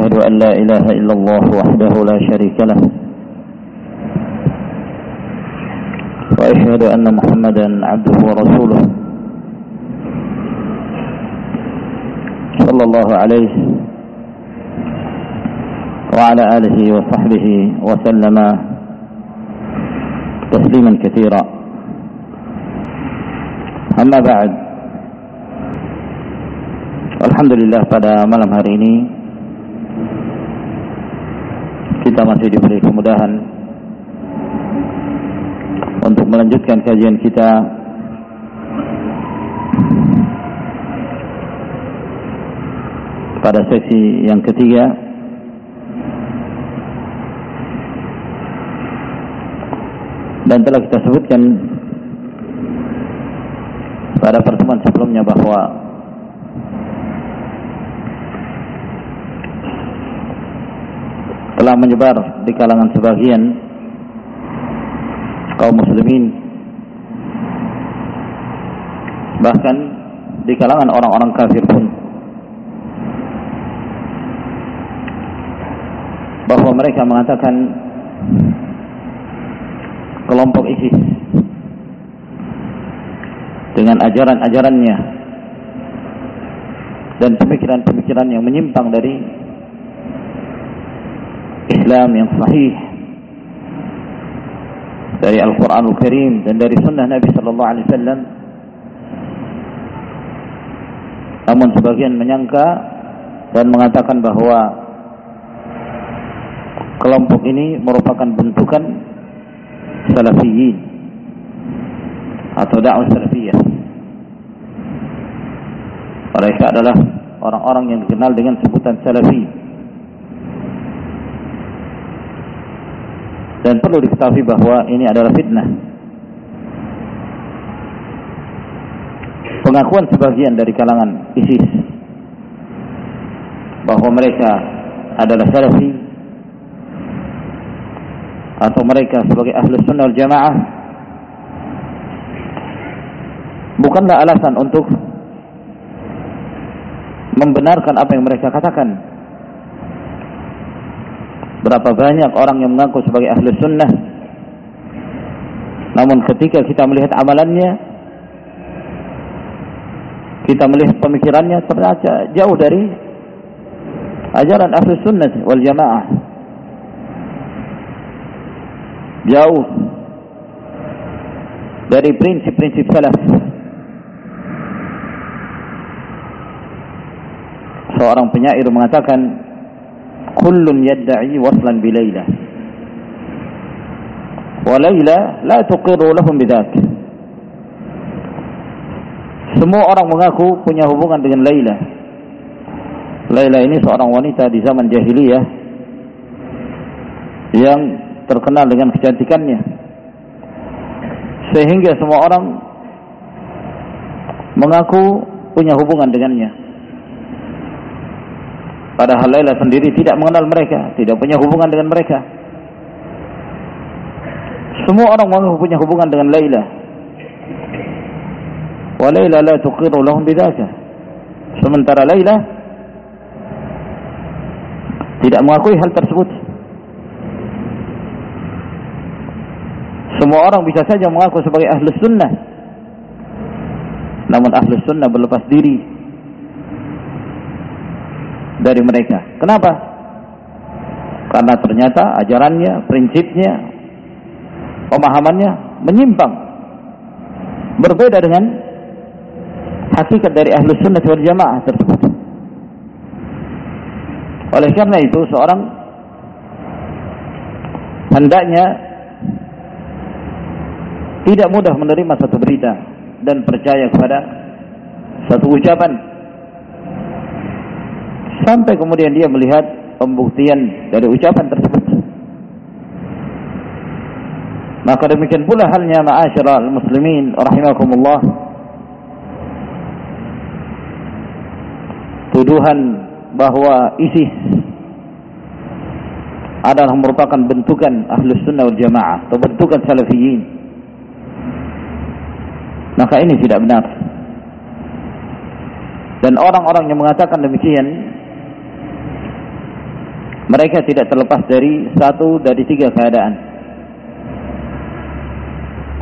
وأشهد أن لا إله إلا الله وحده لا شريك له. وأشهد أن محمدا عبده ورسوله. صلى الله عليه وعلى آله وصحبه وسلم تسليما كثيرا. أما بعد Alhamdulillah pada malam hari ini kita masih diberi kemudahan untuk melanjutkan kajian kita. Pada sesi yang ketiga dan telah kita sebutkan pada pertemuan sebelumnya bahwa telah menyebar di kalangan sebagian kaum muslimin. Bahkan di kalangan orang-orang kafir pun. Bahwa mereka mengatakan kelompok ISIS dengan ajaran-ajarannya dan pemikiran-pemikiran yang menyimpang dari Islam yang sahih dari Al-Quranul Karim dan dari Sunnah Nabi Sallallahu Alaihi Wasallam. Namun sebagian menyangka dan mengatakan bahwa kelompok ini merupakan bentukan salafiyin atau dakwah salafiyah. Mereka adalah orang-orang yang dikenal dengan sebutan salafi. Dan perlu diketahui bahwa ini adalah fitnah. Pengakuan sebagian dari kalangan ISIS bahwa mereka adalah salafi atau mereka sebagai ahli sunnah wal jamaah bukanlah alasan untuk membenarkan apa yang mereka katakan berapa banyak orang yang mengaku sebagai ahli sunnah? Namun ketika kita melihat amalannya kita melihat pemikirannya ternyata jauh dari ajaran ahli sunnah wal jamaah. Jauh dari prinsip-prinsip salaf. Seorang penyair mengatakan kullun yadda'i waslan bi Laila. Wa Laila la tuqirru lahum bidzak. Semua orang mengaku punya hubungan dengan Laila. Laila ini seorang wanita di zaman jahiliyah yang terkenal dengan kecantikannya. Sehingga semua orang mengaku punya hubungan dengannya Padahal Laila sendiri tidak mengenal mereka, tidak punya hubungan dengan mereka. Semua orang mengaku punya hubungan dengan Laila. Wa Laila la tuqiru lahum bidzaka. Sementara Laila tidak mengakui hal tersebut. Semua orang bisa saja mengaku sebagai ahli sunnah. Namun ahli sunnah berlepas diri dari mereka. Kenapa? Karena ternyata ajarannya, prinsipnya, pemahamannya menyimpang. Berbeda dengan hakikat dari ahlu sunnah wal jamaah tersebut. Oleh karena itu seorang hendaknya tidak mudah menerima satu berita dan percaya kepada satu ucapan sampai kemudian dia melihat pembuktian dari ucapan tersebut. Maka demikian pula halnya ma'asyiral muslimin rahimakumullah. Tuduhan bahwa ISIS adalah merupakan bentukan ahlus sunnah wal jamaah atau bentukan salafiyin. Maka ini tidak benar. Dan orang-orang yang mengatakan demikian mereka tidak terlepas dari satu dari tiga keadaan.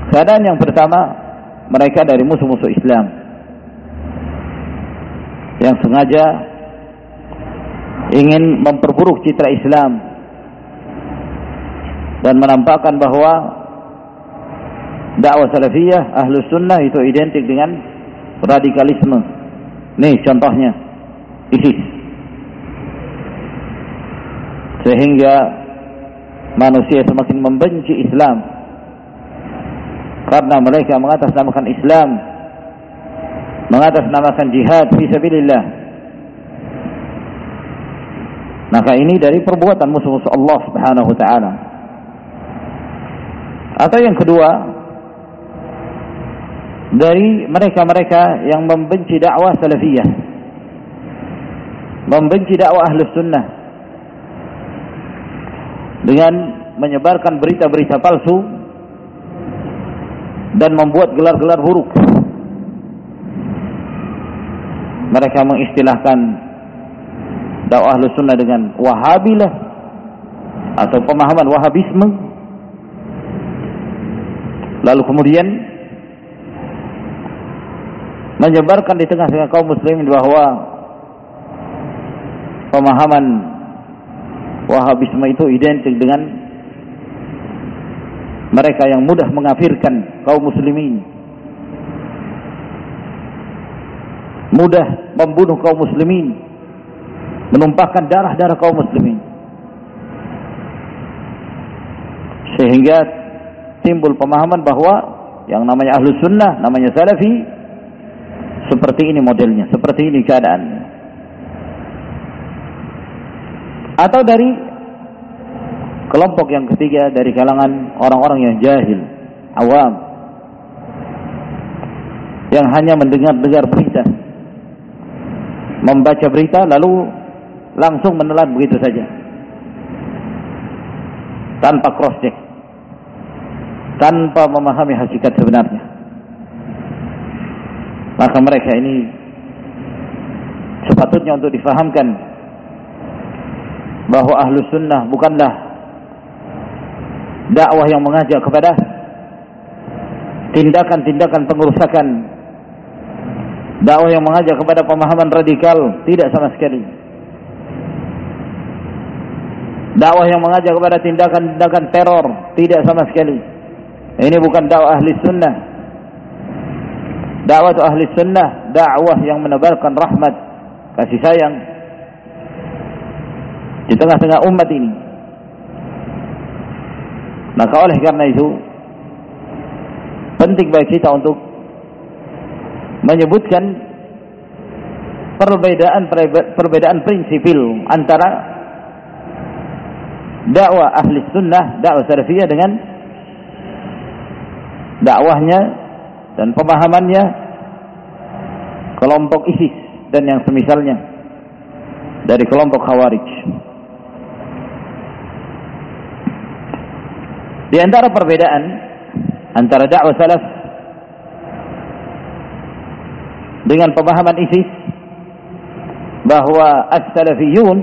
Keadaan yang pertama, mereka dari musuh-musuh Islam yang sengaja ingin memperburuk citra Islam dan menampakkan bahwa dakwah salafiyah ahlus sunnah itu identik dengan radikalisme. Nih contohnya ISIS sehingga manusia semakin membenci Islam. Karena mereka mengatasnamakan Islam. Mengatasnamakan jihad fi sabilillah. Maka ini dari perbuatan musuh-musuh Allah Subhanahu wa taala. Atau yang kedua dari mereka-mereka yang membenci dakwah salafiyah. Membenci dakwah ahlus sunnah dengan menyebarkan berita-berita palsu dan membuat gelar-gelar buruk. Mereka mengistilahkan dakwah sunnah dengan wahabilah atau pemahaman wahabisme. Lalu kemudian menyebarkan di tengah-tengah kaum muslimin bahwa pemahaman Wahabisme itu identik dengan mereka yang mudah mengafirkan kaum muslimin. Mudah membunuh kaum muslimin. Menumpahkan darah-darah kaum muslimin. Sehingga timbul pemahaman bahwa yang namanya ahlu sunnah, namanya salafi, seperti ini modelnya, seperti ini keadaannya. Atau dari kelompok yang ketiga dari kalangan orang-orang yang jahil, awam, yang hanya mendengar-dengar berita, membaca berita lalu langsung menelan begitu saja, tanpa cross check, tanpa memahami hakikat sebenarnya. Maka mereka ini sepatutnya untuk difahamkan bahwa ahlu sunnah bukanlah dakwah yang mengajak kepada tindakan-tindakan pengerusakan. Dakwah yang mengajak kepada pemahaman radikal tidak sama sekali. Dakwah yang mengajak kepada tindakan-tindakan teror tidak sama sekali. Ini bukan dakwah ahli sunnah. Dakwah ahli sunnah dakwah yang menebarkan rahmat kasih sayang di tengah-tengah umat ini. Maka oleh karena itu penting bagi kita untuk menyebutkan perbedaan perbedaan prinsipil antara dakwah ahli sunnah, dakwah salafiyah dengan dakwahnya dan pemahamannya kelompok ISIS dan yang semisalnya dari kelompok Khawarij. Di antara perbedaan antara dakwah salaf dengan pemahaman ISIS bahwa as-salafiyun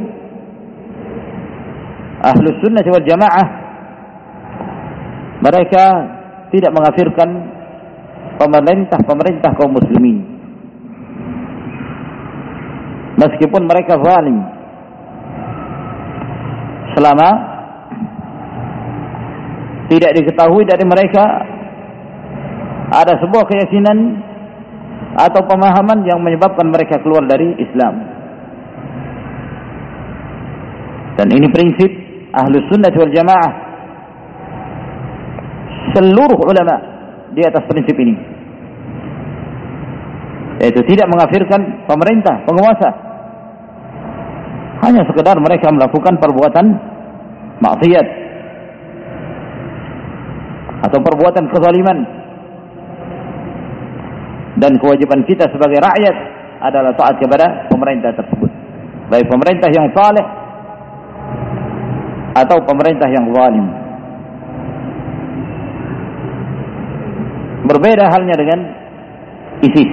ahlu sunnah wal jamaah mereka tidak mengafirkan pemerintah-pemerintah kaum muslimin. Meskipun mereka zalim selama tidak diketahui dari mereka ada sebuah keyakinan atau pemahaman yang menyebabkan mereka keluar dari Islam. Dan ini prinsip ahlu sunnah wal jamaah. Seluruh ulama di atas prinsip ini. Yaitu tidak mengafirkan pemerintah, penguasa. Hanya sekedar mereka melakukan perbuatan maksiat atau perbuatan kezaliman. Dan kewajiban kita sebagai rakyat adalah taat kepada pemerintah tersebut. Baik pemerintah yang saleh atau pemerintah yang zalim. Berbeda halnya dengan ISIS.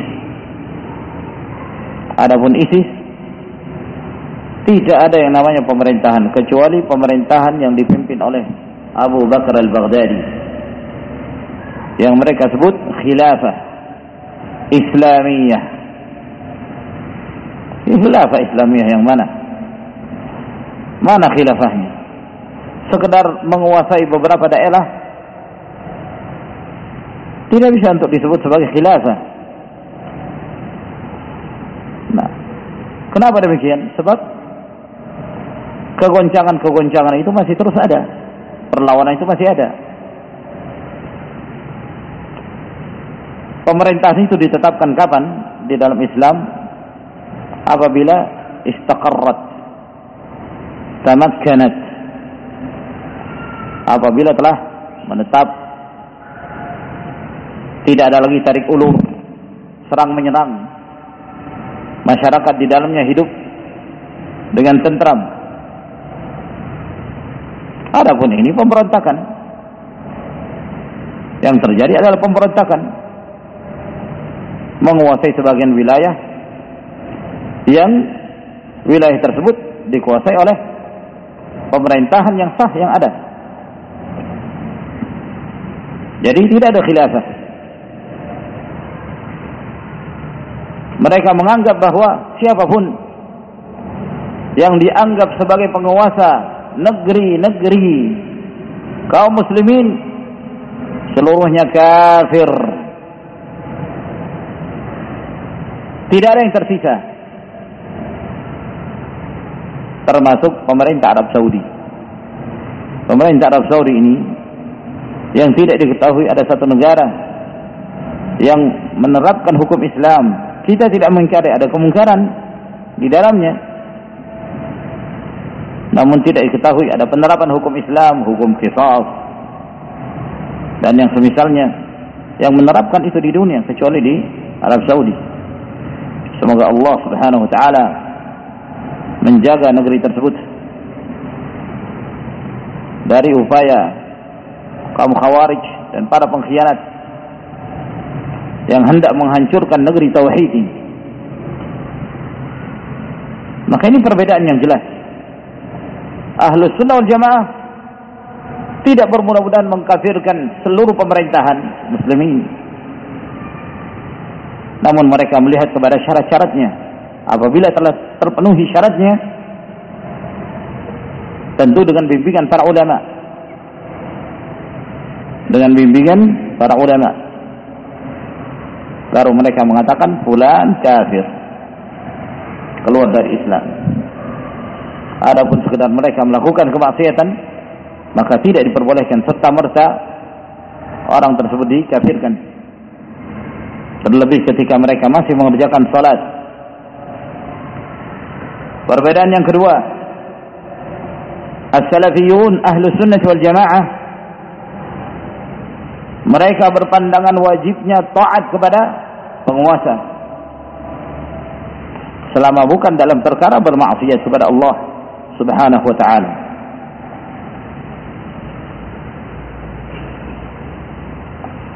Adapun ISIS tidak ada yang namanya pemerintahan kecuali pemerintahan yang dipimpin oleh Abu Bakar al-Baghdadi yang mereka sebut khilafah Islamiyah. Khilafah Islamiyah yang mana? Mana khilafahnya? Sekedar menguasai beberapa daerah tidak bisa untuk disebut sebagai khilafah. Nah, kenapa demikian? Sebab kegoncangan-kegoncangan itu masih terus ada. Perlawanan itu masih ada. Pemerintahan itu ditetapkan kapan di dalam Islam? Apabila istaqarrat tamakkanat apabila telah menetap tidak ada lagi tarik ulur, serang menyerang. Masyarakat di dalamnya hidup dengan tentram. Adapun ini pemberontakan. Yang terjadi adalah pemberontakan. Menguasai sebagian wilayah yang wilayah tersebut dikuasai oleh pemerintahan yang sah yang ada. Jadi tidak ada khilafah. Mereka menganggap bahwa siapa pun yang dianggap sebagai penguasa negeri-negeri kaum muslimin seluruhnya kafir. Tidak ada yang tersisa. Termasuk pemerintah Arab Saudi. Pemerintah Arab Saudi ini yang tidak diketahui ada satu negara yang menerapkan hukum Islam kita tidak mengingkari ada kemungkaran di dalamnya. Namun tidak diketahui ada penerapan hukum Islam, hukum qisas dan yang semisalnya yang menerapkan itu di dunia kecuali di Arab Saudi. Semoga Allah Subhanahu wa taala menjaga negeri tersebut dari upaya kaum khawarij dan para pengkhianat yang hendak menghancurkan negeri tauhid ini. Maka ini perbedaan yang jelas. Ahlus sunnah wal jamaah tidak bermudah-mudahan mengkafirkan seluruh pemerintahan muslimin. Namun mereka melihat kepada syarat-syaratnya. Apabila telah terpenuhi syaratnya, tentu dengan bimbingan para ulama. Dengan bimbingan para ulama baru mereka mengatakan fulan kafir keluar dari Islam adapun sekedar mereka melakukan kemaksiatan maka tidak diperbolehkan serta merta orang tersebut dikafirkan terlebih ketika mereka masih mengerjakan salat perbedaan yang kedua as-salafiyun ahlu sunnah wal jamaah mereka berpandangan wajibnya taat kepada penguasa. Selama bukan dalam perkara bermaksiat kepada Allah Subhanahu wa taala.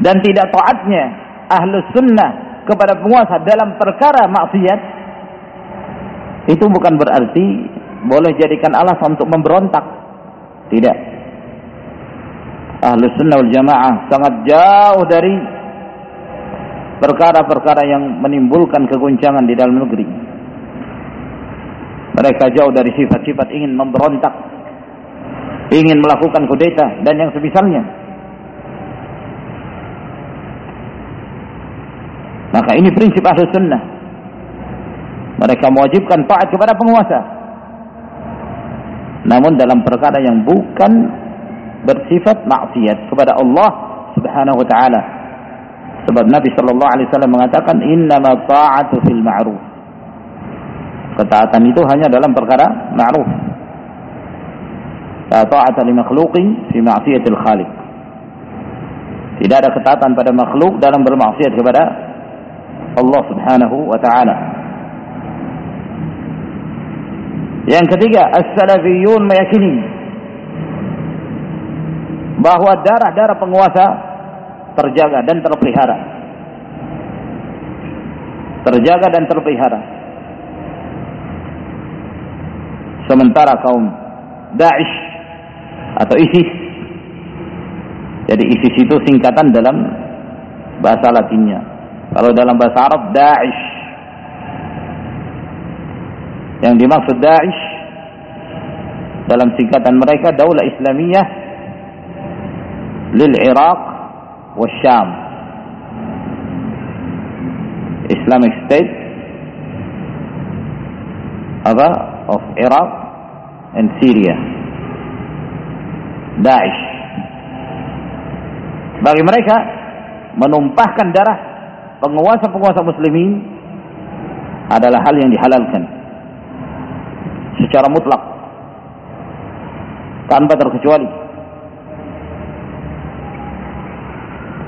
Dan tidak taatnya ahlu sunnah kepada penguasa dalam perkara maksiat itu bukan berarti boleh jadikan alasan untuk memberontak. Tidak ahlu sunnah wal jamaah sangat jauh dari perkara-perkara yang menimbulkan keguncangan di dalam negeri. Mereka jauh dari sifat-sifat ingin memberontak, ingin melakukan kudeta dan yang semisalnya. Maka ini prinsip ahlu sunnah. Mereka mewajibkan taat kepada penguasa. Namun dalam perkara yang bukan bersifat maksiat kepada Allah Subhanahu wa taala. Sebab Nabi sallallahu alaihi wasallam mengatakan innama ta'atu fil ma'ruf. Ketaatan itu hanya dalam perkara ma'ruf. La ta'ata li makhluqin fi ma'siyatil khaliq. Tidak ada ketaatan pada makhluk dalam bermaksiat kepada Allah Subhanahu wa taala. Yang ketiga, as-salafiyun meyakini bahwa darah-darah penguasa terjaga dan terpelihara. Terjaga dan terpelihara. Sementara kaum Daesh atau ISIS jadi ISIS itu singkatan dalam bahasa latinnya. Kalau dalam bahasa Arab Daesh. Yang dimaksud Daesh dalam singkatan mereka Daulah Islamiyah lil Iraq wa Syam. Islamic State apa of Iraq and Syria. Daesh. Bagi mereka menumpahkan darah penguasa-penguasa muslimin adalah hal yang dihalalkan secara mutlak tanpa terkecuali.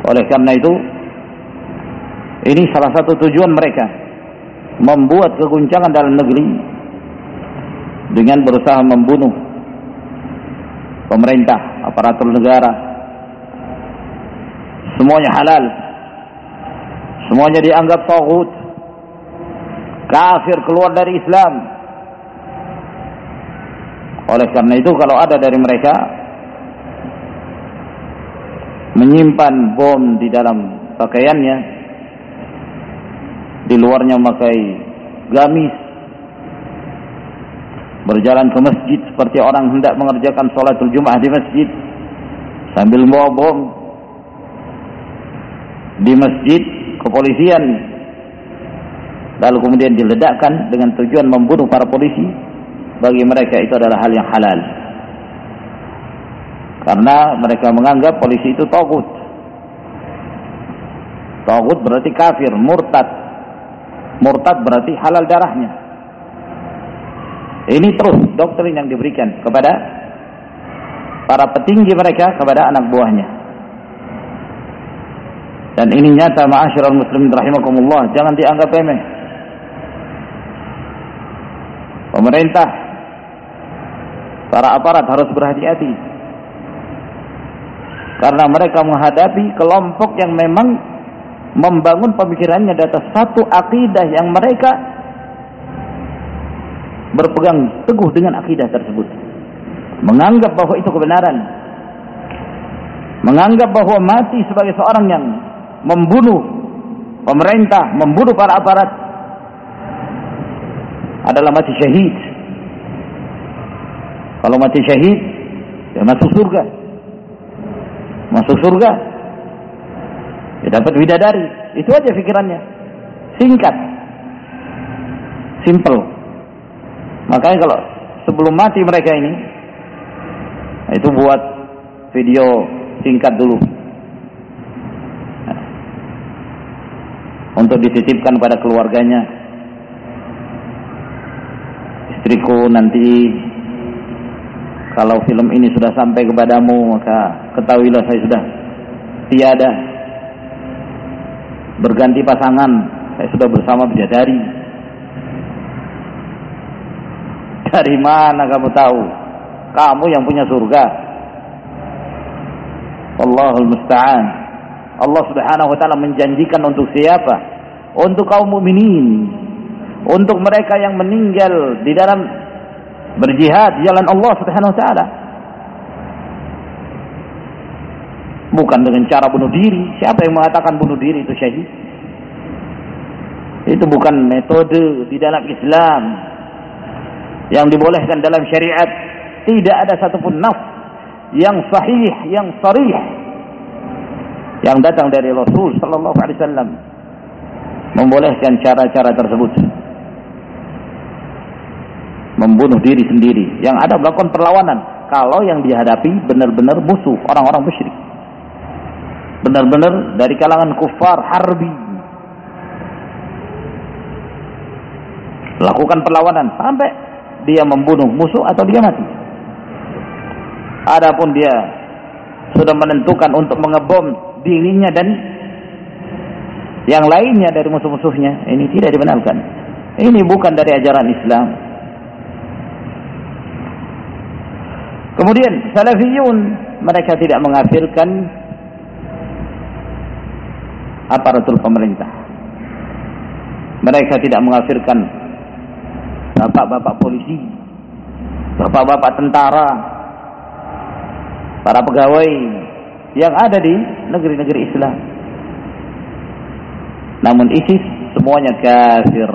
Oleh karena itu ini salah satu tujuan mereka membuat keguncangan dalam negeri dengan berusaha membunuh pemerintah, aparatur negara. Semuanya halal. Semuanya dianggap tauhid. Kafir keluar dari Islam. Oleh karena itu kalau ada dari mereka menyimpan bom di dalam pakaiannya, di luarnya memakai gamis, berjalan ke masjid seperti orang hendak mengerjakan sholatul Jumat di masjid sambil bawa bom di masjid kepolisian lalu kemudian diledakkan dengan tujuan membunuh para polisi bagi mereka itu adalah hal yang halal. Karena mereka menganggap polisi itu togut. Togut berarti kafir murtad. Murtad berarti halal darahnya. Ini terus doktrin yang diberikan kepada para petinggi mereka kepada anak buahnya dan ini nyata ma'asyiral muslimin rahimakumullah jangan dianggap remeh. Pemerintah para aparat harus berhati-hati. Karena mereka menghadapi kelompok yang memang membangun pemikirannya di atas satu akidah yang mereka berpegang teguh dengan akidah tersebut. Menganggap bahwa itu kebenaran. Menganggap bahwa mati sebagai seorang yang membunuh pemerintah, membunuh para aparat adalah mati syahid. Kalau mati syahid, ya masuk surga. Masuk surga. Ya dapat widadari. Itu aja pikirannya. Singkat. Simple. Makanya kalau sebelum mati mereka ini, itu buat video singkat dulu. Untuk dititipkan pada keluarganya. Istriku nanti kalau film ini sudah sampai kepadamu maka ketahuilah saya sudah tiada. Berganti pasangan saya sudah bersama bidadari. Dari mana kamu tahu? Kamu yang punya surga. Allahul musta'an Allah Subhanahu wa taala menjanjikan untuk siapa? Untuk kaum mukminin. Untuk mereka yang meninggal di dalam berjihad jalan Allah Subhanahu wa taala. Bukan dengan cara bunuh diri. Siapa yang mengatakan bunuh diri itu syahid? Itu bukan metode di dalam Islam yang dibolehkan dalam syariat. Tidak ada satupun naf yang sahih, yang sarih yang datang dari Rasul sallallahu alaihi wasallam membolehkan cara-cara tersebut. Membunuh diri sendiri. Yang ada melakukan perlawanan. Kalau yang dihadapi benar-benar musuh orang-orang musyrik. Benar-benar dari kalangan kufar harbi. Lakukan perlawanan sampai dia membunuh musuh atau dia mati. Adapun dia sudah menentukan untuk mengebom dirinya dan yang lainnya dari musuh-musuhnya, ini tidak dibenarkan. Ini bukan dari ajaran Islam. Kemudian salafiyun mereka tidak mengafirkan aparatur pemerintah. Mereka tidak mengafirkan bapak-bapak polisi, bapak-bapak tentara, para pegawai yang ada di negeri-negeri Islam. Namun ISIS semuanya kafir.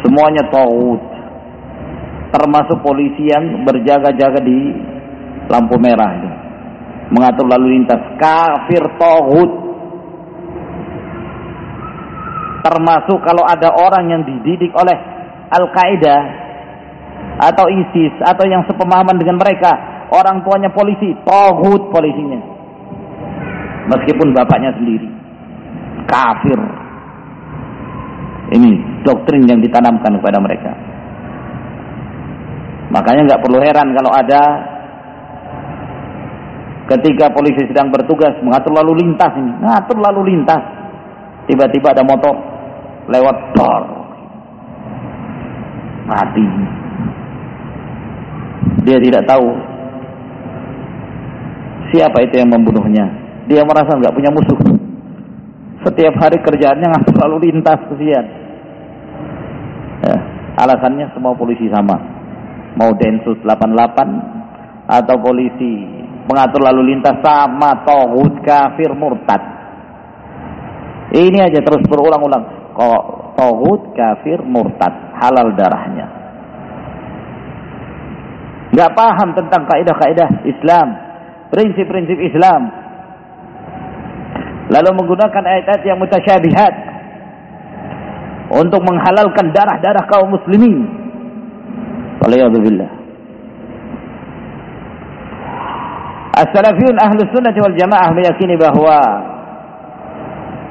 Semuanya taut. Termasuk polisi yang berjaga-jaga di lampu merah itu. Mengatur lalu lintas kafir taut. Termasuk kalau ada orang yang dididik oleh Al-Qaeda atau ISIS atau yang sepemahaman dengan mereka, orang tuanya polisi, tohut polisinya. Meskipun bapaknya sendiri kafir. Ini doktrin yang ditanamkan kepada mereka. Makanya nggak perlu heran kalau ada ketika polisi sedang bertugas mengatur lalu lintas ini, ngatur lalu lintas, tiba-tiba ada motor lewat tol, mati. Dia tidak tahu siapa itu yang membunuhnya. Dia merasa nggak punya musuh. Setiap hari kerjaannya nggak selalu lintas kesian. Ya, alasannya semua polisi sama. Mau Densus 88 atau polisi mengatur lalu lintas sama tohut kafir murtad. Ini aja terus berulang-ulang. Kok tohut kafir murtad halal darahnya. Gak paham tentang kaidah-kaidah Islam, prinsip-prinsip Islam, lalu menggunakan ayat-ayat yang mutasyabihat untuk menghalalkan darah-darah kaum muslimin. Waliyadzubillah. As-salafiyun ahlu sunnah wal jamaah meyakini bahwa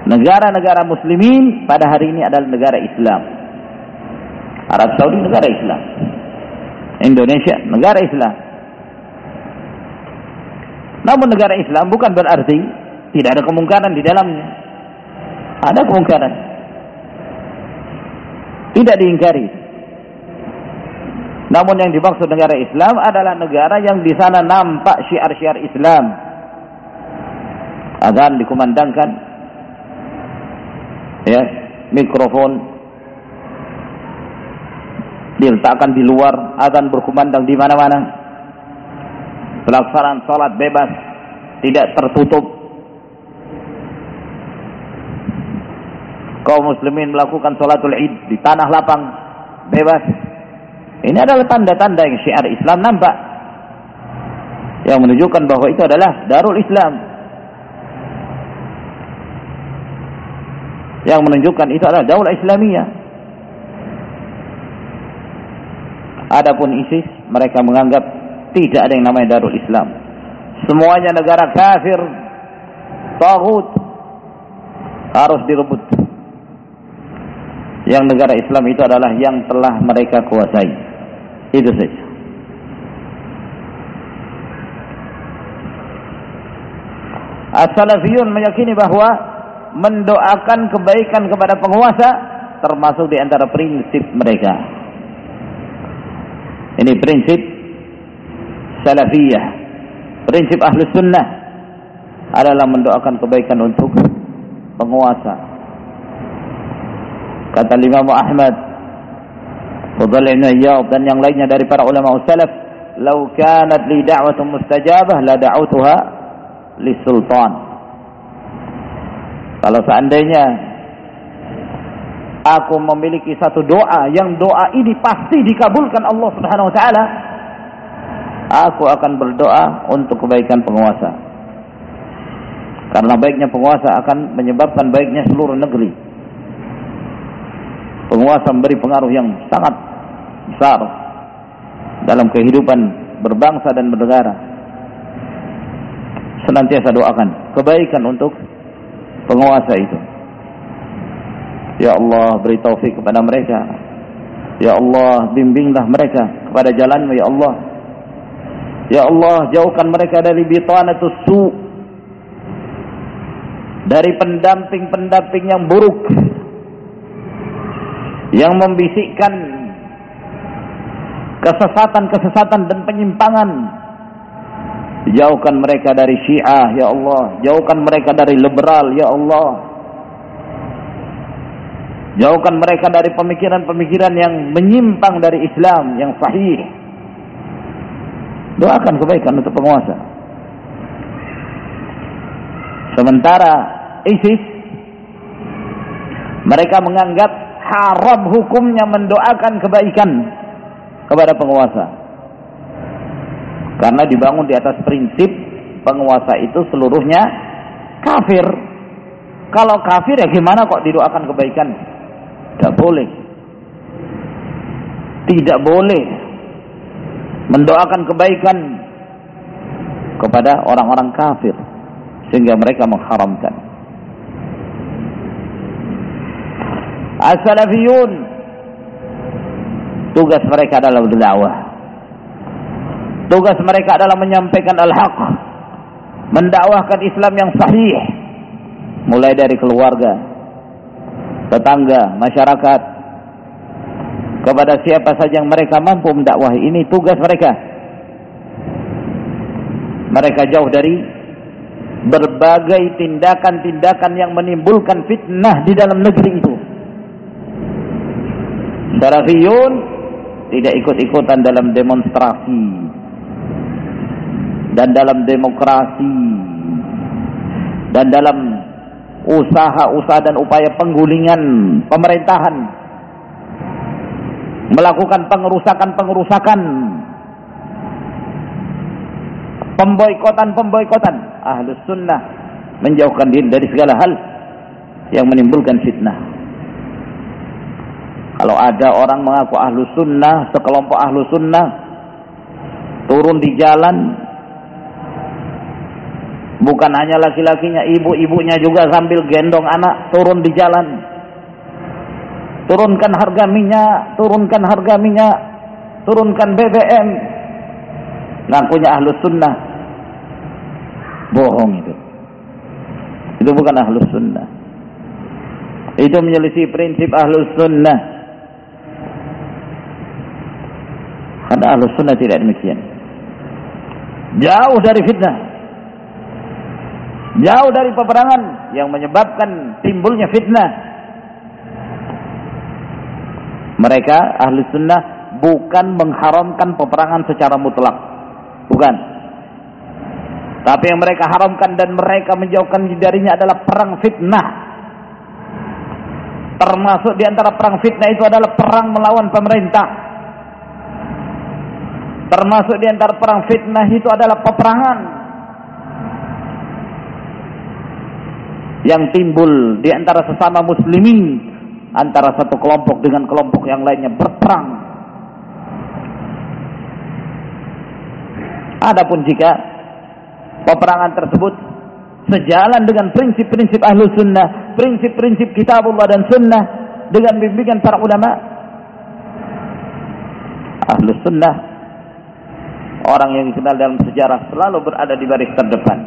negara-negara muslimin pada hari ini adalah negara Islam. Arab Saudi negara Islam. Indonesia negara Islam. Namun negara Islam bukan berarti tidak ada kemungkaran di dalamnya. Ada kemungkaran. Tidak diingkari. Namun yang dimaksud negara Islam adalah negara yang di sana nampak syiar-syiar Islam. Azan dikumandangkan. Ya, mikrofon diletakkan di luar, azan berkumandang di mana-mana. Pelaksanaan salat bebas, tidak tertutup kaum muslimin melakukan sholatul id di tanah lapang bebas. Ini adalah tanda-tanda yang syiar Islam nampak. Yang menunjukkan bahwa itu adalah darul Islam. Yang menunjukkan itu adalah daulah Islamiyah. Adapun ISIS mereka menganggap tidak ada yang namanya darul Islam. Semuanya negara kafir, tagut harus direbut yang negara Islam itu adalah yang telah mereka kuasai. Itu saja. As-salafiyun meyakini bahwa mendoakan kebaikan kepada penguasa termasuk di antara prinsip mereka. Ini prinsip salafiyah. Prinsip ahli sunnah adalah mendoakan kebaikan untuk penguasa kata Imam Ahmad Fadl ibn Iyad dan yang lainnya dari para ulama salaf "Lau kanat li da'watun mustajabah la da'utuha li sultan." Kalau seandainya aku memiliki satu doa yang doa ini pasti dikabulkan Allah Subhanahu wa taala, aku akan berdoa untuk kebaikan penguasa. Karena baiknya penguasa akan menyebabkan baiknya seluruh negeri penguasa memberi pengaruh yang sangat besar dalam kehidupan berbangsa dan bernegara. Senantiasa doakan kebaikan untuk penguasa itu. Ya Allah beri taufik kepada mereka. Ya Allah bimbinglah mereka kepada jalanmu ya Allah. Ya Allah jauhkan mereka dari bitanatus su. Dari pendamping-pendamping yang buruk. Yang membisikkan kesesatan-kesesatan dan penyimpangan. Jauhkan mereka dari syiah ya Allah. Jauhkan mereka dari liberal ya Allah. Jauhkan mereka dari pemikiran-pemikiran yang menyimpang dari Islam yang sahih. Doakan kebaikan untuk penguasa. Sementara ISIS mereka menganggap haram hukumnya mendoakan kebaikan kepada penguasa. Karena dibangun di atas prinsip penguasa itu seluruhnya kafir. Kalau kafir ya gimana kok didoakan kebaikan? Tidak boleh. Tidak boleh mendoakan kebaikan kepada orang-orang kafir sehingga mereka mengharamkan. As-salafiyun tugas mereka adalah berdakwah. Tugas mereka adalah menyampaikan al-haq, mendakwahkan Islam yang sahih mulai dari keluarga, tetangga, masyarakat kepada siapa saja yang mereka mampu mendakwahi. Ini tugas mereka. Mereka jauh dari berbagai tindakan-tindakan yang menimbulkan fitnah di dalam negeri itu. Salafiyun tidak ikut-ikutan dalam demonstrasi. Dan dalam demokrasi. Dan dalam usaha-usaha dan upaya penggulingan pemerintahan melakukan pengerusakan-pengerusakan. Pemboikotan-pemboikotan. Ahlus sunnah menjauhkan diri dari segala hal yang menimbulkan fitnah. Kalau ada orang mengaku ahlus sunnah sekelompok ahlus sunnah turun di jalan Bukan hanya laki-lakinya, ibu-ibunya juga sambil gendong anak turun di jalan. Turunkan harga minyak, turunkan harga minyak, turunkan BBM. Ngakunya ahlus sunnah. Bohong itu. Itu bukan ahlus sunnah. Itu menyelisih prinsip ahlus sunnah. Karena ahlus sunnah tidak demikian. Jauh dari fitnah jauh dari peperangan yang menyebabkan timbulnya fitnah. Mereka ahli sunnah bukan mengharamkan peperangan secara mutlak. Bukan. Tapi yang mereka haramkan dan mereka menjauhkan darinya adalah perang fitnah. Termasuk di antara perang fitnah itu adalah perang melawan pemerintah. Termasuk di antara perang fitnah itu adalah peperangan yang timbul di antara sesama muslimin antara satu kelompok dengan kelompok yang lainnya berperang adapun jika peperangan tersebut sejalan dengan prinsip-prinsip ahlu sunnah prinsip-prinsip kitabullah dan sunnah dengan bimbingan para ulama ahlu sunnah orang yang dikenal dalam sejarah selalu berada di baris terdepan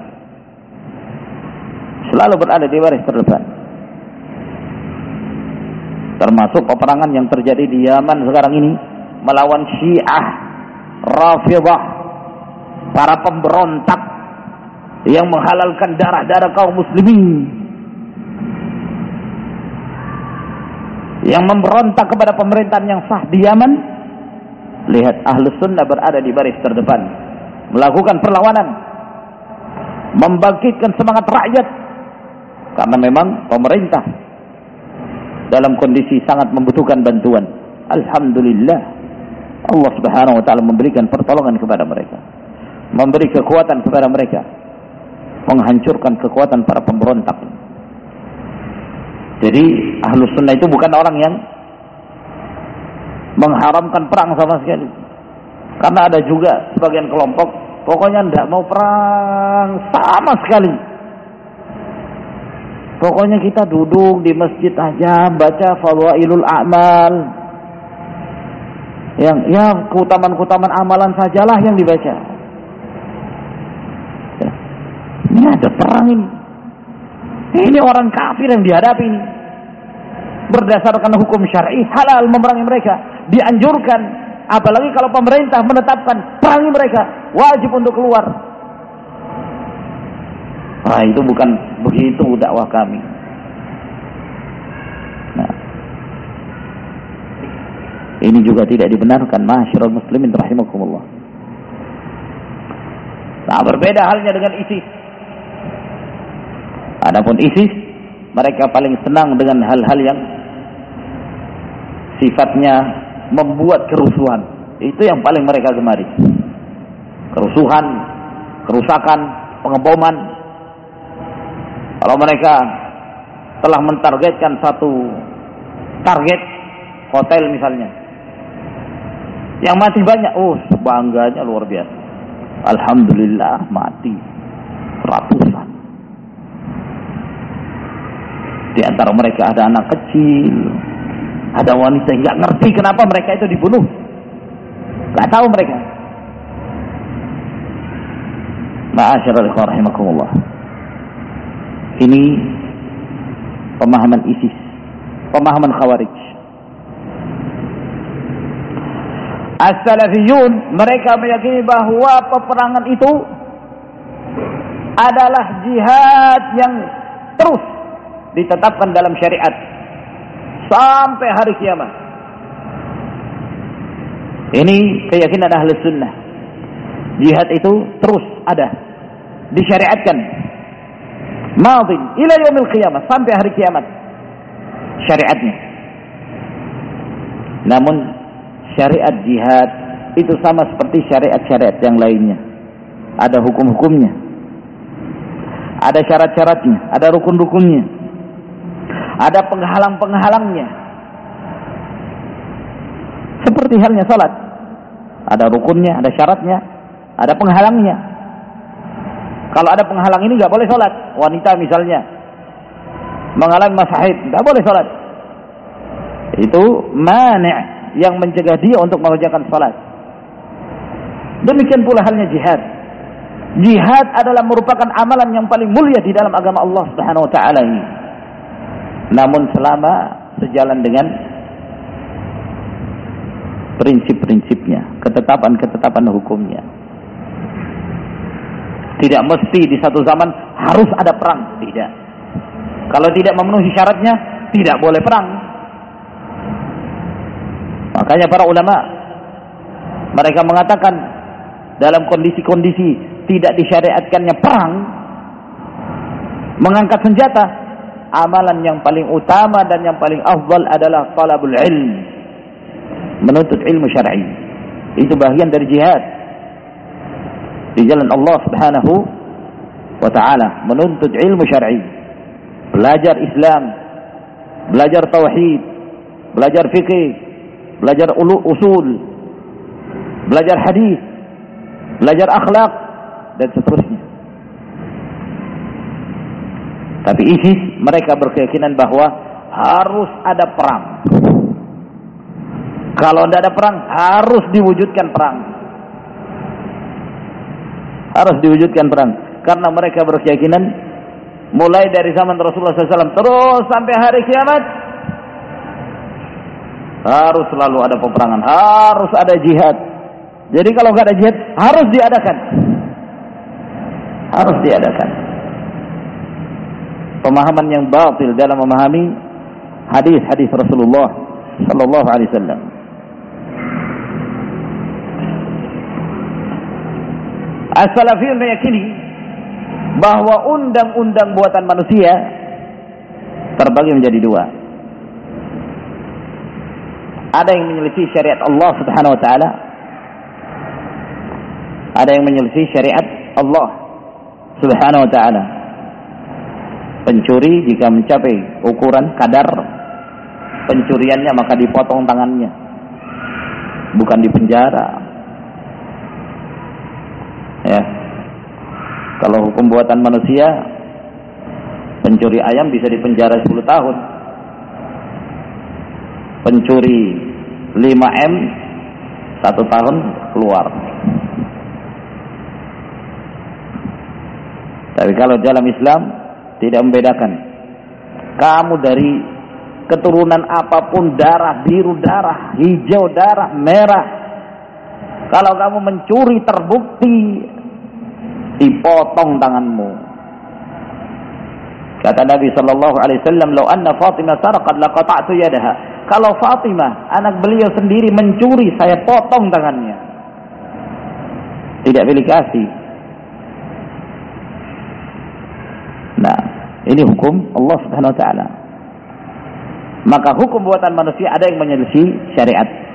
selalu berada di baris terdepan. Termasuk peperangan yang terjadi di Yaman sekarang ini melawan Syiah, Rafidah, para pemberontak yang menghalalkan darah-darah kaum muslimin. Yang memberontak kepada pemerintahan yang sah di Yaman, lihat ahlus sunnah berada di baris terdepan, melakukan perlawanan, membangkitkan semangat rakyat karena memang pemerintah dalam kondisi sangat membutuhkan bantuan. Alhamdulillah Allah Subhanahu wa taala memberikan pertolongan kepada mereka. Memberi kekuatan kepada mereka. Menghancurkan kekuatan para pemberontak. Jadi ahlu sunnah itu bukan orang yang mengharamkan perang sama sekali. Karena ada juga sebagian kelompok pokoknya tidak mau perang sama sekali Pokoknya kita duduk di masjid aja baca fadwailul a'mal. Yang ya keutamaan-keutamaan amalan sajalah yang dibaca. Ini ada perang ini. Ini orang kafir yang dihadapi ini. Berdasarkan hukum syar'i halal memerangi mereka, dianjurkan apalagi kalau pemerintah menetapkan perangi mereka, wajib untuk keluar Nah, itu bukan begitu dakwah kami. Nah, ini juga tidak dibenarkan masyarakat muslimin rahimakumullah. Nah, berbeda halnya dengan ISIS. Adapun ISIS, mereka paling senang dengan hal-hal yang sifatnya membuat kerusuhan. Itu yang paling mereka gemari. Kerusuhan, kerusakan, pengeboman, kalau mereka telah mentargetkan satu target hotel misalnya, yang mati banyak, oh bangganya luar biasa. Alhamdulillah mati ratusan. Di antara mereka ada anak kecil, ada wanita yang nggak ngerti kenapa mereka itu dibunuh. Gak tahu mereka. Ma'asyiral rahimakumullah. Ini pemahaman ISIS, pemahaman Khawarij. As-Salafiyun mereka meyakini bahwa peperangan itu adalah jihad yang terus ditetapkan dalam syariat sampai hari kiamat. Ini keyakinan ahli sunnah. Jihad itu terus ada. Disyariatkan madin ila yaumil qiyamah sampai hari kiamat. Syariatnya. Namun syariat jihad itu sama seperti syariat-syariat yang lainnya. Ada hukum-hukumnya. Ada syarat-syaratnya. Ada rukun-rukunnya. Ada penghalang-penghalangnya. Seperti halnya salat. Ada rukunnya ada syaratnya. Ada penghalangnya kalau ada penghalang ini nggak boleh sholat. Wanita misalnya mengalami masa haid, nggak boleh sholat. Itu mana yang mencegah dia untuk mengerjakan sholat. Demikian pula halnya jihad. Jihad adalah merupakan amalan yang paling mulia di dalam agama Allah Subhanahu wa taala ini. Namun selama sejalan dengan prinsip-prinsipnya, ketetapan-ketetapan hukumnya. Tidak mesti di satu zaman harus ada perang. Tidak. Kalau tidak memenuhi syaratnya, tidak boleh perang. Makanya para ulama mereka mengatakan dalam kondisi-kondisi tidak disyariatkannya perang, mengangkat senjata, amalan yang paling utama dan yang paling afdal adalah talabul ilm. Menuntut ilmu syar'i. Itu bagian dari jihad di jalan Allah Subhanahu wa taala, menuntut ilmu syar'i, belajar Islam, belajar tauhid, belajar fikih, belajar usul, belajar hadis, belajar akhlak dan seterusnya. Tapi ISIS mereka berkeyakinan bahwa harus ada perang. Kalau tidak ada perang, harus diwujudkan perang harus diwujudkan perang. Karena mereka berkeyakinan mulai dari zaman Rasulullah SAW terus sampai hari kiamat harus selalu ada peperangan harus ada jihad. Jadi kalau nggak ada jihad harus diadakan. Harus diadakan. Pemahaman yang batil dalam memahami hadis-hadis Rasulullah sallallahu alaihi wasallam As-salafiyun meyakini bahwa undang-undang buatan manusia terbagi menjadi dua. Ada yang menyelisih syariat Allah Subhanahu wa taala. Ada yang menyelisih syariat Allah Subhanahu wa taala. Pencuri jika mencapai ukuran kadar pencuriannya maka dipotong tangannya. Bukan dipenjara, ya kalau hukum buatan manusia Pencuri ayam bisa dipenjara 10 tahun. Pencuri 5M satu tahun keluar. Tapi kalau dalam Islam tidak membedakan. Kamu dari keturunan apa pun darah biru darah, hijau darah, merah. Kalau kamu mencuri terbukti dipotong tanganmu. Kata Nabi sallallahu alaihi wasallam, "Lau anna Fatimah sarqat laqata'tu yadaha." Kalau Fatimah, anak beliau sendiri mencuri, saya potong tangannya. Tidak pilih kasih. Nah, ini hukum Allah Subhanahu wa taala. Maka hukum buatan manusia ada yang menyelisih syariat.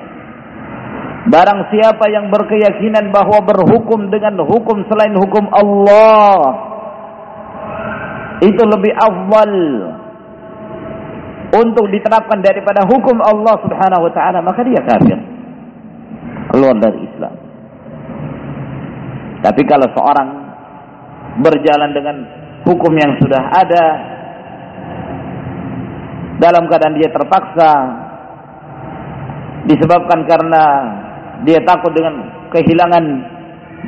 Barang siapa yang berkeyakinan bahwa berhukum dengan hukum selain hukum Allah itu lebih afdal untuk diterapkan daripada hukum Allah Subhanahu wa taala, maka dia kafir. Keluar dari Islam. Tapi kalau seorang berjalan dengan hukum yang sudah ada dalam keadaan dia terpaksa disebabkan karena dia takut dengan kehilangan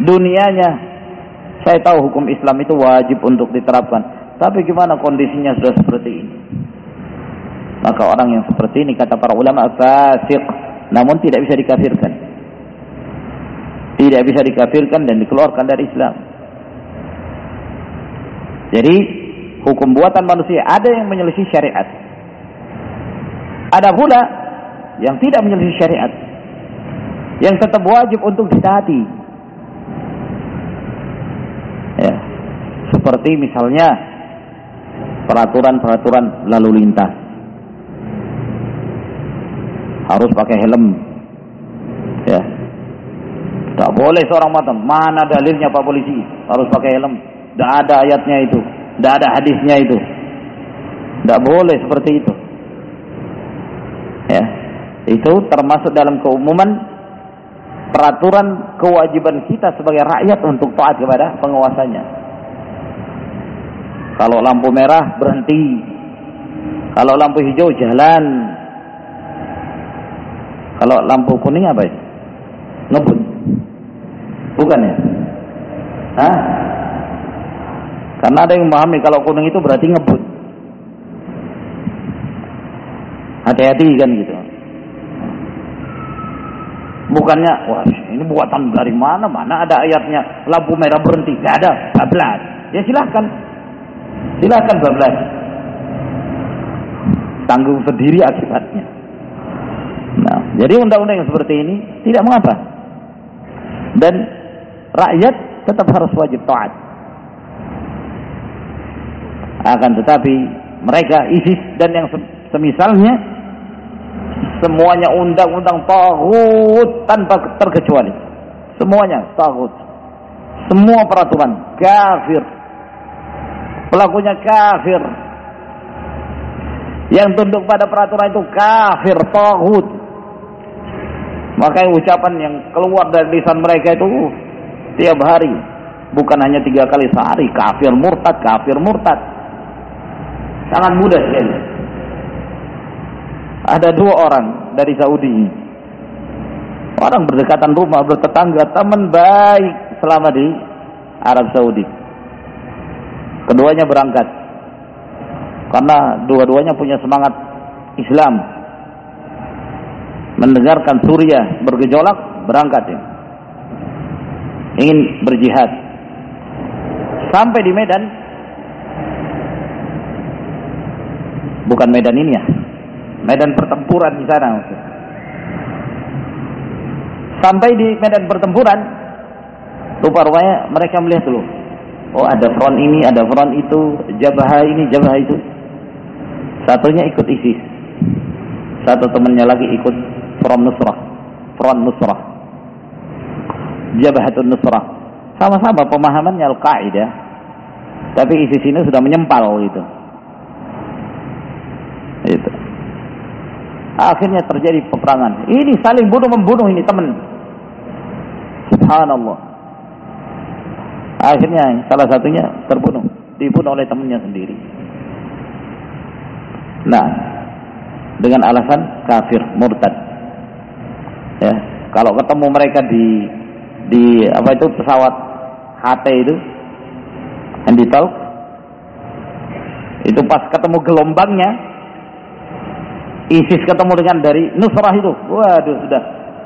dunianya. Saya tahu hukum Islam itu wajib untuk diterapkan. Tapi gimana kondisinya sudah seperti ini? Maka orang yang seperti ini kata para ulama fasik namun tidak bisa dikafirkan. Tidak bisa dikafirkan dan dikeluarkan dari Islam. Jadi hukum buatan manusia ada yang menyelisih syariat. Ada pula yang tidak menyelisih syariat. Yang tetap wajib untuk ditaati. Ya. Seperti misalnya peraturan-peraturan lalu lintas. Harus pakai helm. Ya. Tak boleh seorang mata. Mana dalilnya Pak Polisi? Harus pakai helm. Tidak ada ayatnya itu. Tidak ada hadisnya itu. Tidak boleh seperti itu. Ya. Itu termasuk dalam keumuman peraturan kewajiban kita sebagai rakyat untuk taat kepada penguasanya. Kalau lampu merah berhenti. Kalau lampu hijau jalan. Kalau lampu kuning apa ya? Ngebut. Bukan ya? Hah? Karena ada yang memahami kalau kuning itu berarti ngebut. Hati-hati kan gitu. Bukannya, wah ini buatan dari mana? Mana ada ayatnya lampu merah berhenti? Gak ada, bablas. Ya silahkan. Silahkan bablas. Tanggung sendiri akibatnya. Nah, jadi undang-undang yang seperti ini tidak mengapa. Dan rakyat tetap harus wajib taat. Akan tetapi mereka ISIS dan yang semisalnya semuanya undang-undang tagut tanpa terkecuali. Semuanya tagut. Semua peraturan kafir. Pelakunya kafir. Yang tunduk pada peraturan itu kafir, tagut. Makanya ucapan yang keluar dari lisan mereka itu tiap hari. Bukan hanya tiga kali sehari. Kafir murtad, kafir murtad. Sangat mudah sekali. Ada dua orang dari Saudi. Orang berdekatan rumah, bertetangga, teman baik selama di Arab Saudi. Keduanya berangkat. Karena dua-duanya punya semangat Islam. Mendengarkan Suriah bergejolak, berangkat ya. Ingin berjihad. Sampai di Medan, bukan medan ini ya medan pertempuran di sana sampai di medan pertempuran rupa rupanya mereka melihat dulu. Oh ada front ini ada front itu jabah ini jabah itu. Satunya ikut ISIS. Satu temannya lagi ikut front Nusrah. Front Nusrah. Jabahatun Nusrah. Sama-sama pemahamannya Al-Qaeda. Tapi ISIS ini sudah menyempal gitu. Itu. Akhirnya terjadi peperangan. Ini saling bunuh membunuh ini teman. Subhanallah. Akhirnya salah satunya terbunuh, dibunuh oleh temannya sendiri. Nah, dengan alasan kafir, murtad. Ya, kalau ketemu mereka di di apa itu pesawat HT itu yang di itu pas ketemu gelombangnya ISIS ketemu dengan dari Nusrah itu. Waduh sudah.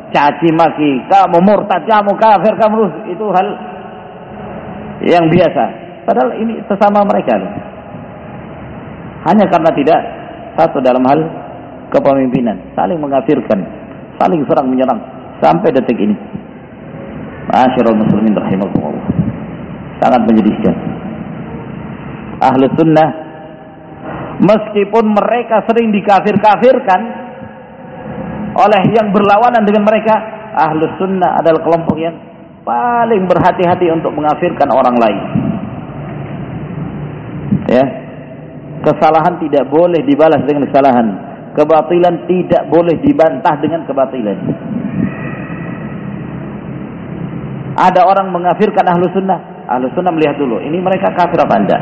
Caci maki. Kamu murtad kamu kafir kamu itu hal yang biasa. Padahal ini sesama mereka loh. hanya karena tidak satu dalam hal kepemimpinan. Saling mengafirkan saling serang menyerang. Sampai detik ini. Masyarul muslimin rahimahumullah sangat menyedihkan. Ahlu sunnah meskipun mereka sering dikafir-kafirkan oleh yang berlawanan dengan mereka ahlus sunnah adalah kelompok yang paling berhati-hati untuk mengafirkan orang lain. Ya. Kesalahan tidak boleh dibalas dengan kesalahan. Kebatilan tidak boleh dibantah dengan kebatilan. Ada orang mengafirkan ahlu sunnah ahlu sunnah melihat dulu ini mereka kafir apa enggak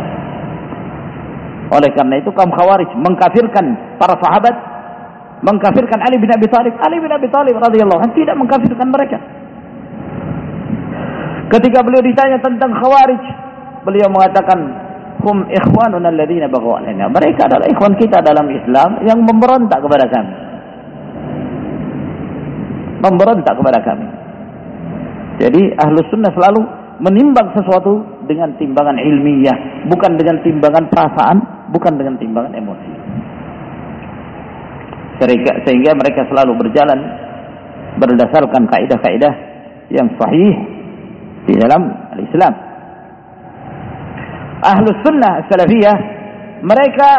oleh karena itu kaum khawarij mengkafirkan para sahabat, mengkafirkan Ali bin Abi Thalib. Ali bin Abi Thalib radhiyallahu anhu tidak mengkafirkan mereka. Ketika beliau ditanya tentang khawarij, beliau mengatakan, "Hum ikhwanuna alladziina baghaw alaina." Mereka adalah ikhwan kita dalam Islam yang memberontak kepada kami. Memberontak kepada kami. Jadi ahlu sunnah selalu menimbang sesuatu dengan timbangan ilmiah, bukan dengan timbangan perasaan, bukan dengan timbangan emosi. Sehingga, sehingga mereka selalu berjalan berdasarkan kaidah-kaidah yang sahih di dalam Islam. Ahlus sunnah salafiyah mereka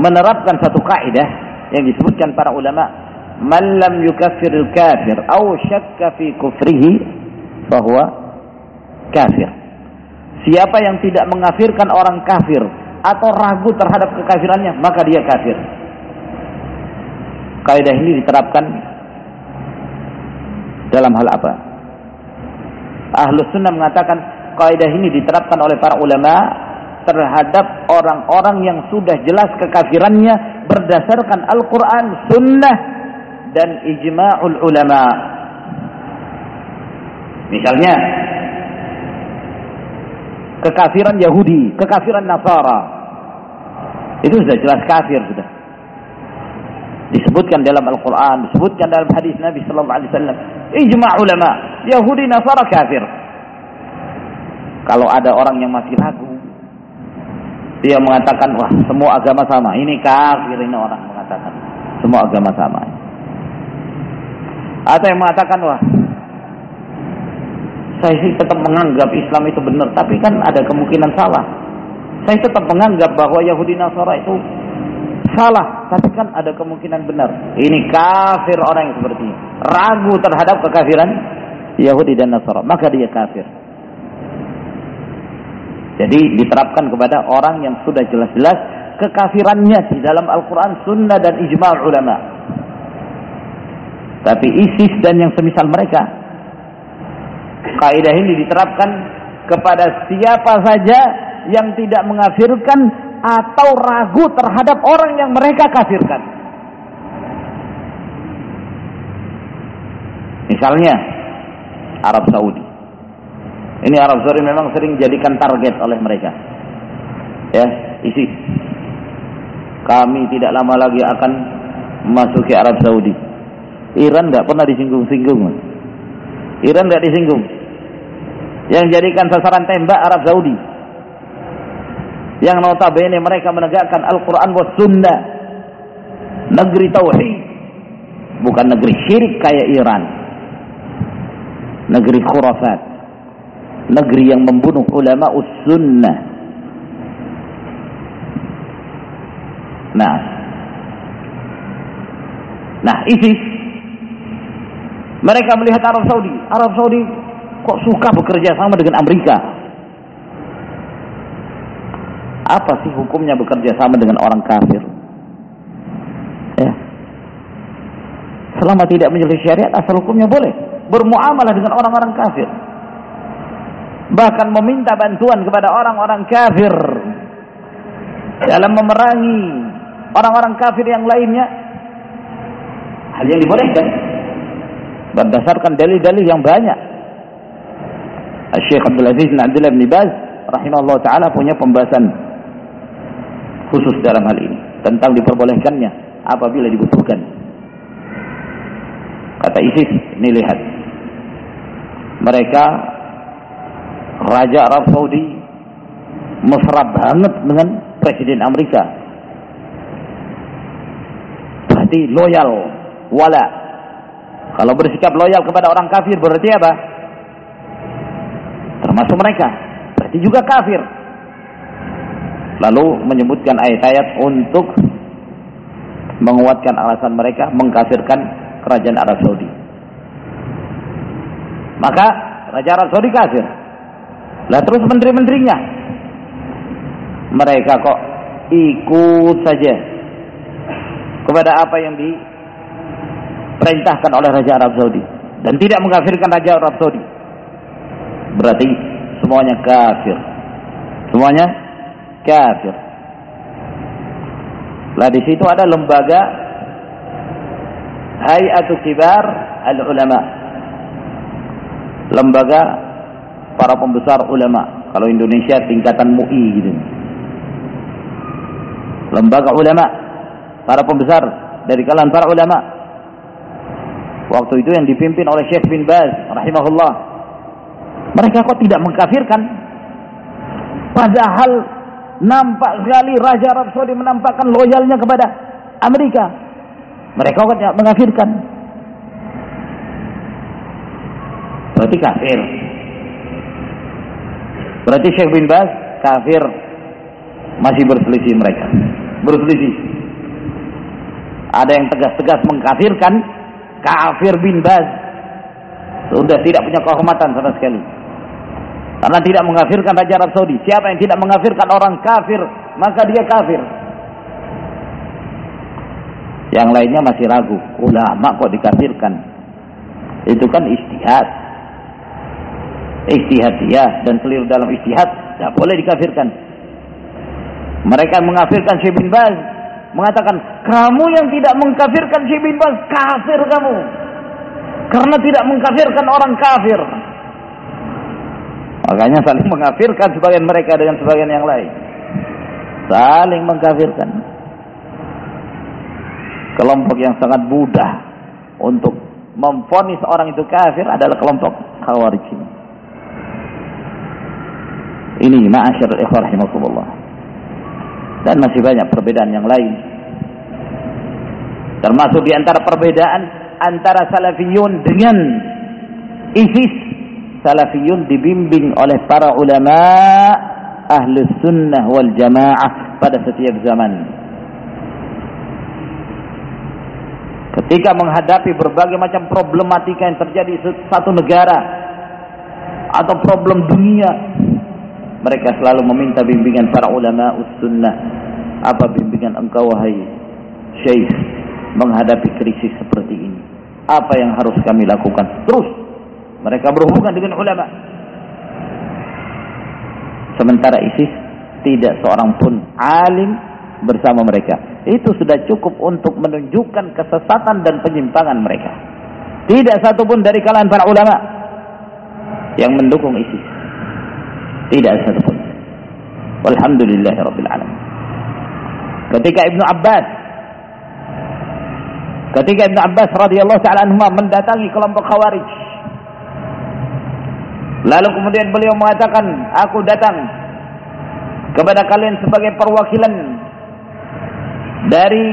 menerapkan satu kaidah yang disebutkan para ulama man lam yukaffiril kafir aw syakka fi kufrihi fahuwa kafir siapa yang tidak mengafirkan orang kafir atau ragu terhadap kekafirannya, maka dia kafir. Kaidah ini diterapkan dalam hal apa? Ahlus sunnah mengatakan kaidah ini diterapkan oleh para ulama terhadap orang-orang yang sudah jelas kekafirannya berdasarkan Al-Quran, Sunnah, dan ijma'ul ulama. Misalnya, kekafiran Yahudi, kekafiran Nasara, itu sudah jelas kafir sudah. Disebutkan dalam Al-Quran, disebutkan dalam hadis Nabi Sallallahu Alaihi Wasallam. Ijma ulama, Yahudi Nasara kafir. Kalau ada orang yang masih ragu, dia mengatakan, wah semua agama sama. Ini kafir ini orang mengatakan. Semua agama sama. Atau yang mengatakan, wah saya sih tetap menganggap Islam itu benar, tapi kan ada kemungkinan salah. Saya tetap menganggap bahwa Yahudi Nasara itu salah, tapi kan ada kemungkinan benar. Ini kafir orang yang seperti ini. Ragu terhadap kekafiran Yahudi dan Nasara, maka dia kafir. Jadi diterapkan kepada orang yang sudah jelas-jelas kekafirannya di dalam Al-Quran, Sunnah dan Ijma' ulama. Tapi ISIS dan yang semisal mereka, kaidah ini diterapkan kepada siapa saja yang tidak mengafirkan atau ragu terhadap orang yang mereka kafirkan. Misalnya Arab Saudi. Ini Arab Saudi memang sering jadikan target oleh mereka. Ya, isi. Kami tidak lama lagi akan memasuki Arab Saudi. Iran nggak pernah disinggung-singgung. Iran nggak disinggung. Yang jadikan sasaran tembak Arab Saudi. Yang notabene mereka menegakkan Al-Quran wa Sunnah. Negeri tauhid. Bukan negeri syirik kayak Iran. Negeri khurafat. Negeri yang membunuh ulama sunnah. Nah. Nah ISIS mereka melihat Arab Saudi Arab Saudi kok suka bekerja sama dengan Amerika apa sih hukumnya bekerja sama dengan orang kafir? Ya. Selama tidak menyelisih syariat, asal hukumnya boleh bermuamalah dengan orang-orang kafir. Bahkan meminta bantuan kepada orang-orang kafir dalam memerangi orang-orang kafir yang lainnya hal yang dibolehkan berdasarkan dalil-dalil yang banyak. Syekh Abdul Aziz Abdullah bin Baz rahimahullah taala punya pembahasan khusus dalam hal ini. Tentang diperbolehkannya apabila dibutuhkan. Kata ISIS ini lihat. Mereka Raja Arab Saudi mesra banget dengan Presiden Amerika. Berarti loyal wala kalau bersikap loyal kepada orang kafir berarti apa? Termasuk mereka. Berarti juga kafir. Lalu menyebutkan ayat-ayat untuk menguatkan alasan mereka mengkafirkan kerajaan Arab Saudi. Maka Raja Arab Saudi kafir. Lah terus menteri-menterinya? Mereka kok ikut saja kepada apa yang diperintahkan oleh Raja Arab Saudi dan tidak mengkafirkan Raja Arab Saudi. Berarti semuanya kafir. Semuanya kafir. Lah di situ ada lembaga Hay'atu Kibar Al-Ulama. Lembaga para pembesar ulama. Kalau Indonesia tingkatan MUI gitu. Lembaga ulama. Para pembesar dari kalangan para ulama waktu itu yang dipimpin oleh Syekh bin Baz rahimahullah. Mereka kok tidak mengkafirkan? Padahal nampak sekali Raja Arab Saudi menampakkan loyalnya kepada Amerika. Mereka kok tidak mengkafirkan? Berarti kafir. Berarti Syekh bin Baz kafir. Masih berselisih mereka. Berselisih. Ada yang tegas-tegas mengkafirkan kafir bin Baz. Sudah tidak punya kehormatan sama sekali. Karena tidak mengkafirkan Raja Arab Saudi. Siapa yang tidak mengkafirkan orang kafir, maka dia kafir. Yang lainnya masih ragu. Ulama kok dikafirkan? Itu kan istihad. Istihad dia dan keliru dalam istihad, tidak boleh dikafirkan. Mereka mengkafirkan Syekh bin Baz mengatakan, "Kamu yang tidak mengkafirkan Syekh bin Baz, kafir kamu." Karena tidak mengkafirkan orang kafir. Makanya saling mengkafirkan sebagian mereka dengan sebagian yang lain. Saling mengkafirkan. Kelompok yang sangat mudah untuk memfonis orang itu kafir adalah kelompok Khawarij ini. Ma'asyarul ikhwah rahimakumullah dan masih banyak perbedaan yang lain. Termasuk di antara perbedaan antara salafiyun dengan ISIS. Salafiyun dibimbing oleh para ulama ahli sunnah wal jamaah pada setiap zaman. Ketika menghadapi berbagai macam problematika yang terjadi di satu negara atau problem dunia mereka selalu meminta bimbingan para ulama sunnah. Apa bimbingan engkau wahai syekh menghadapi krisis seperti ini? Apa yang harus kami lakukan? Terus mereka berhubungan dengan ulama. Sementara ISIS tidak seorang pun alim bersama mereka. Itu sudah cukup untuk menunjukkan kesesatan dan penyimpangan mereka. Tidak satu pun dari kalangan para ulama yang mendukung ISIS. Tidak ada satupun. Rabbil Alamin. Ketika Ibnu Abbas Ketika Ibnu Abbas radhiyallahu taala anhu mendatangi kelompok Khawarij. Lalu kemudian beliau mengatakan, "Aku datang kepada kalian sebagai perwakilan dari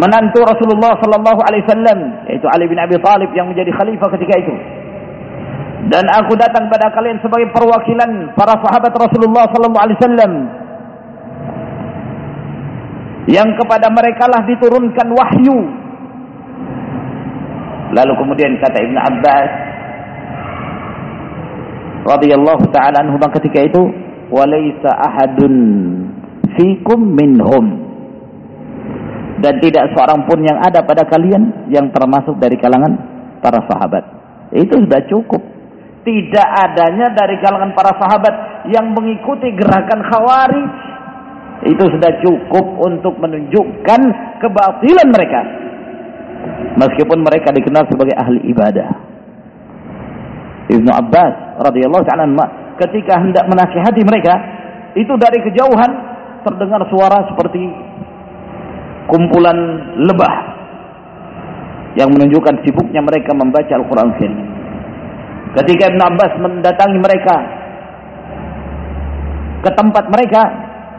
menantu Rasulullah sallallahu alaihi wasallam, yaitu Ali bin Abi Thalib yang menjadi khalifah ketika itu." Dan aku datang pada kalian sebagai perwakilan para sahabat Rasulullah sallallahu alaihi wasallam. Yang kepada mereka lah diturunkan wahyu. Lalu kemudian kata Ibn Abbas radhiyallahu taala anhu ketika itu walaysa ahadun fikum minhum. Dan tidak seorang pun yang ada pada kalian yang termasuk dari kalangan para sahabat. Itu sudah cukup tidak adanya dari kalangan para sahabat yang mengikuti gerakan khawarij. Itu sudah cukup untuk menunjukkan kebatilan mereka. Meskipun mereka dikenal sebagai ahli ibadah. Ibnu Abbas radhiyallahu ta'ala ketika hendak menasihati mereka itu dari kejauhan terdengar suara seperti kumpulan lebah yang menunjukkan sibuknya mereka membaca Al-Quran Karim. Ketika Ibn Abbas mendatangi mereka ke tempat mereka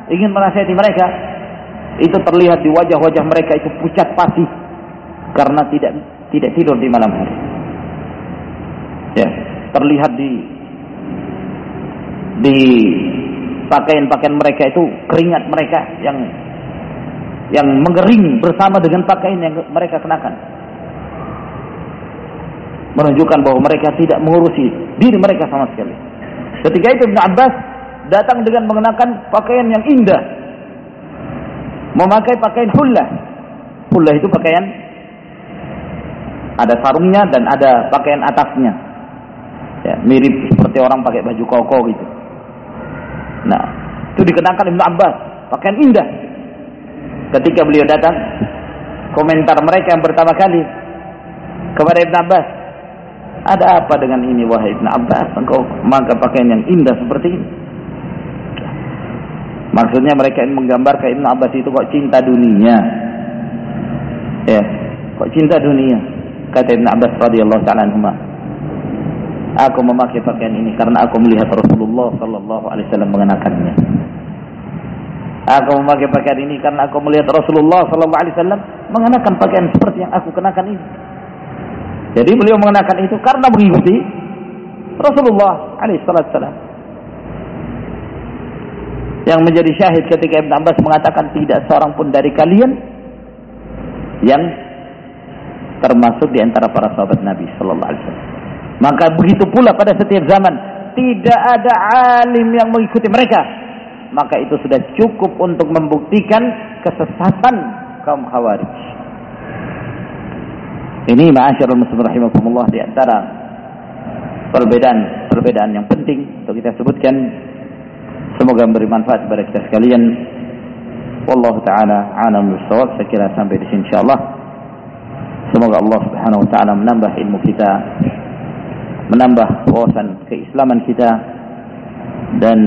ingin menasihati mereka, itu terlihat di wajah-wajah mereka itu pucat pasi karena tidak tidak tidur di malam hari. Ya, terlihat di di pakaian-pakaian mereka itu keringat mereka yang yang mengering bersama dengan pakaian yang mereka kenakan. Menunjukkan bahwa mereka tidak mengurusi diri mereka sama sekali. Ketika itu Ibn Abbas datang dengan mengenakan pakaian yang indah. Memakai pakaian hullah. Hullah itu pakaian ada sarungnya dan ada pakaian atasnya. Ya, mirip seperti orang pakai baju koko gitu. Nah, itu dikenakan Ibn Abbas, pakaian indah. Ketika beliau datang, komentar mereka yang pertama kali kepada Ibn Abbas, ada apa dengan ini wahai Ibn Abbas? Engkau maka pakaian yang indah seperti ini. Maksudnya mereka ingin menggambarkan Ibn Abbas itu kok cinta dunia. Ya, kok cinta dunia? Kata Ibn Abbas radhiyallahu taala Aku memakai pakaian ini karena aku melihat Rasulullah sallallahu alaihi wasallam mengenakannya. Aku memakai pakaian ini karena aku melihat Rasulullah sallallahu alaihi wasallam mengenakan pakaian seperti yang aku kenakan ini. Jadi beliau mengenakan itu karena mengikuti Rasulullah alaihi wasallam. Yang menjadi syahid ketika Ibn Abbas mengatakan tidak seorang pun dari kalian yang termasuk di antara para sahabat Nabi sallallahu alaihi wasallam. Maka begitu pula pada setiap zaman tidak ada alim yang mengikuti mereka. Maka itu sudah cukup untuk membuktikan kesesatan kaum Khawarij. Ini ma'asyiral muslimin rahimakumullah di antara perbedaan-perbedaan yang penting untuk kita sebutkan. Semoga memberi manfaat kepada kita sekalian. Wallahu taala a'lam bissawab. Saya kira sampai di sini insyaallah. Semoga Allah Subhanahu wa taala menambah ilmu kita menambah wawasan keislaman kita dan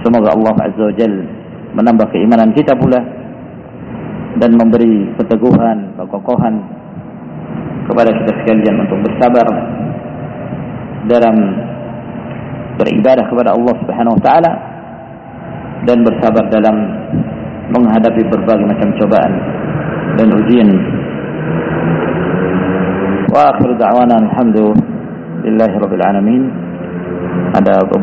semoga Allah Azza wa Jal menambah keimanan kita pula dan memberi keteguhan, kekokohan kepada kita sekalian untuk bersabar dalam beribadah kepada Allah Subhanahu wa taala dan bersabar dalam menghadapi berbagai macam cobaan dan ujian. Wa akhiru da'wana alhamdulillah Lillahi Rabbil Alamin ada beberapa